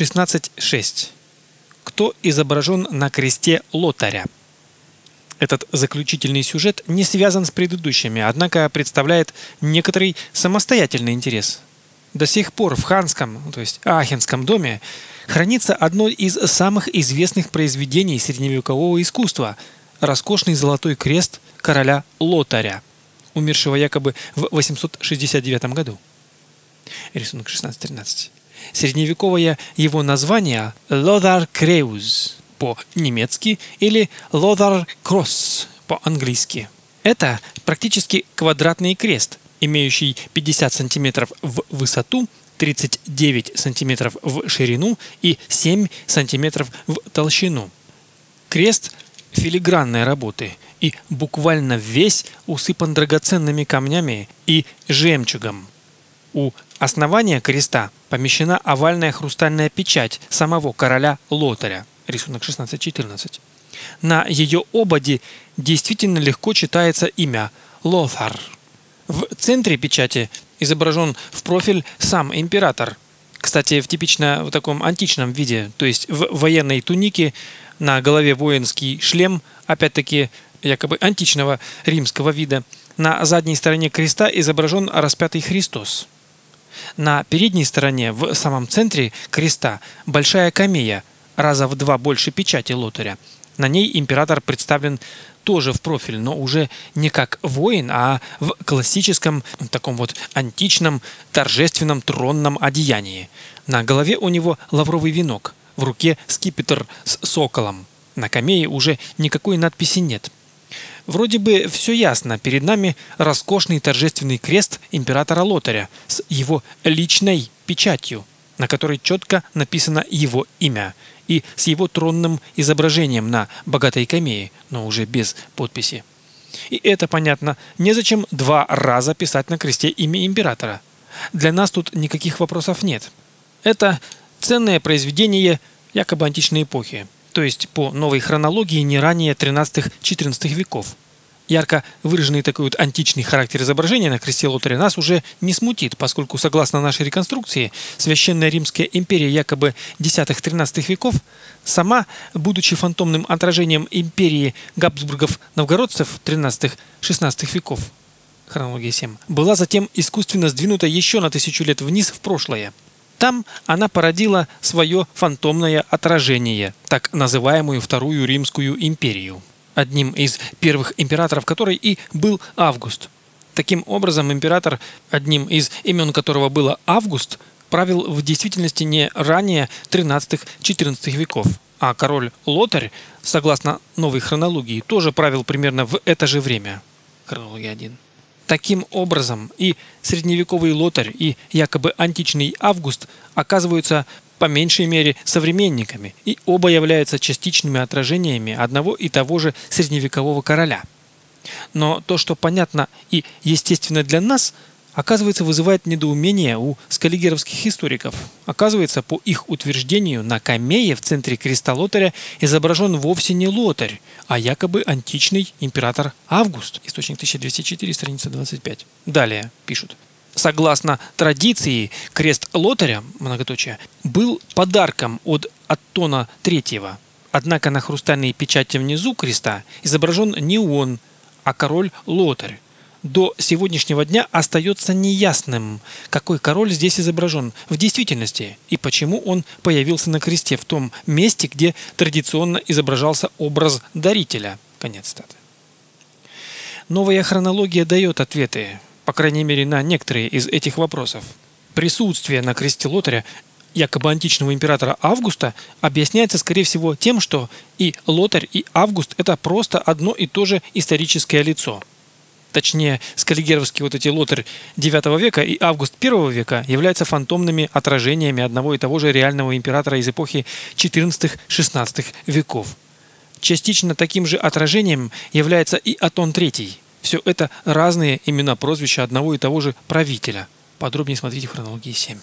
16.6. Кто изображен на кресте лотаря? Этот заключительный сюжет не связан с предыдущими, однако представляет некоторый самостоятельный интерес. До сих пор в ханском, то есть Ахенском доме, хранится одно из самых известных произведений средневекового искусства – роскошный золотой крест короля Лотаря, умершего якобы в 869 году. Рисунок 16.13. Средневековое его название Lothar Kreuz по-немецки или Lothar Cross по-английски. Это практически квадратный крест, имеющий 50 см в высоту, 39 см в ширину и 7 см в толщину. Крест филигранной работы и буквально весь усыпан драгоценными камнями и жемчугом. У основания креста помещена овальная хрустальная печать самого короля Лотаря, рисунок 16-14. На ее ободе действительно легко читается имя Лоthar. В центре печати изображен в профиль сам император. Кстати, в типично в таком античном виде, то есть в военной тунике, на голове воинский шлем, опять-таки якобы античного римского вида. На задней стороне креста изображен распятый Христос. На передней стороне, в самом центре креста, большая камея, раза в два больше печати лотаря. На ней император представлен тоже в профиль, но уже не как воин, а в классическом, таком вот античном, торжественном тронном одеянии. На голове у него лавровый венок, в руке скипетр с соколом. На камее уже никакой надписи нет. Вроде бы все ясно. Перед нами роскошный торжественный крест императора Лотаря с его личной печатью, на которой четко написано его имя, и с его тронным изображением на богатой камее, но уже без подписи. И это понятно. Незачем два раза писать на кресте имя императора. Для нас тут никаких вопросов нет. Это ценное произведение якобы античной эпохи то есть по новой хронологии не ранее 13-14 веков. Ярко выраженный такой вот античный характер изображения на кресте Лотаря нас уже не смутит, поскольку, согласно нашей реконструкции, Священная Римская империя якобы 10-13 веков сама, будучи фантомным отражением империи Габсбургов-новгородцев 13-16 веков, хронология 7, была затем искусственно сдвинута еще на тысячу лет вниз в прошлое. Там она породила свое фантомное отражение, так называемую Вторую Римскую империю, одним из первых императоров которой и был Август. Таким образом, император, одним из имен которого было Август, правил в действительности не ранее 13-14 веков, а король Лотарь, согласно новой хронологии, тоже правил примерно в это же время. Хронология 1. Таким образом, и средневековый лотарь, и якобы античный Август оказываются по меньшей мере современниками, и оба являются частичными отражениями одного и того же средневекового короля. Но то, что понятно и естественно для нас – оказывается, вызывает недоумение у скаллигеровских историков. Оказывается, по их утверждению, на камее в центре креста лотаря изображен вовсе не лотарь, а якобы античный император Август. Источник 1204, страница 25. Далее пишут. Согласно традиции, крест лотаря, многоточие, был подарком от Аттона III. Однако на хрустальной печати внизу креста изображен не он, а король Лотарь до сегодняшнего дня остается неясным, какой король здесь изображен в действительности и почему он появился на кресте в том месте, где традиционно изображался образ дарителя. Конец статы. Новая хронология дает ответы, по крайней мере на некоторые из этих вопросов. Присутствие на кресте лотаря якобы античного императора Августа объясняется, скорее всего, тем, что и Лотарь, и Август – это просто одно и то же историческое лицо – точнее скаллигеровские вот эти лотарь IX века и Август I века являются фантомными отражениями одного и того же реального императора из эпохи XIV-XVI веков. Частично таким же отражением является и Атон III. Все это разные имена прозвища одного и того же правителя. Подробнее смотрите в хронологии 7.